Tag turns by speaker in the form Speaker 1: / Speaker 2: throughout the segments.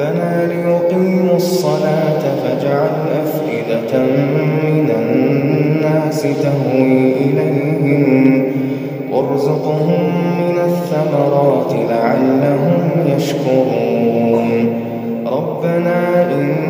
Speaker 1: ربنا ليقيموا الصلاة فاجعل أفئدة من الناس تهوي إليهم وارزقهم من الثمرات لعلهم يشكرون. ربنا إنك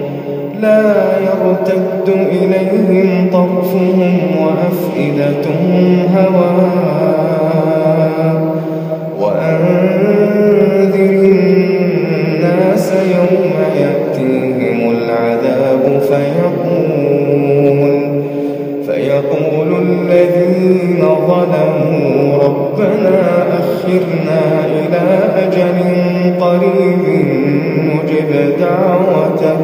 Speaker 1: يرتد إليهم طرفهم وأفئدتهم هواء. وأنذر الناس يوم يأتيهم العذاب فيقول فيقول الذين ظلموا ربنا أخرنا إلى أجل قريب نجب دعوتك.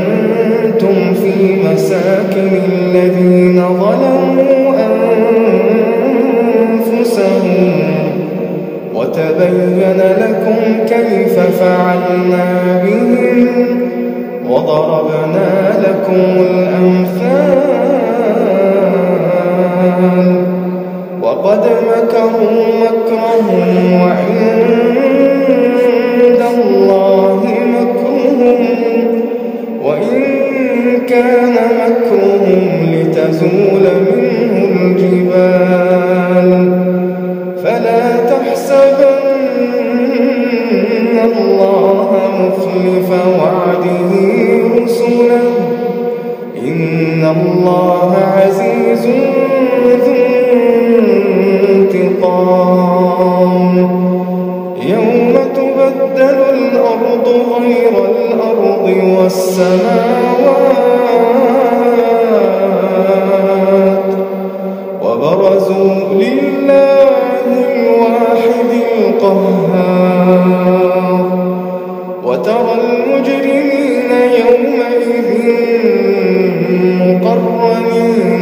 Speaker 1: وتبين لكم كيف فعلنا بهم وضربنا لكم الأمثال وقد مكروا مكرهم وعند مخلف وعده رسله. إن الله عزيز ذو انتقام. يوم تبدل الأرض غير الأرض والسماوات. وبرزوا لله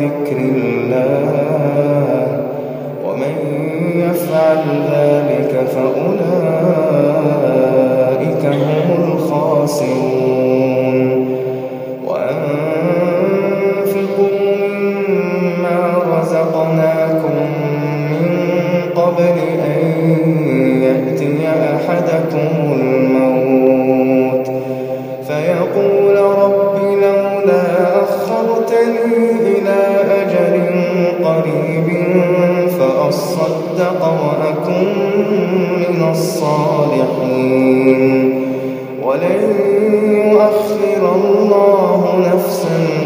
Speaker 1: ذكر الله ومن يفعل ذلك فأولئك هم الخاسرون. إلى أجل قريب فأصدق وأكن من الصالحين. ولن يؤخر الله نفسا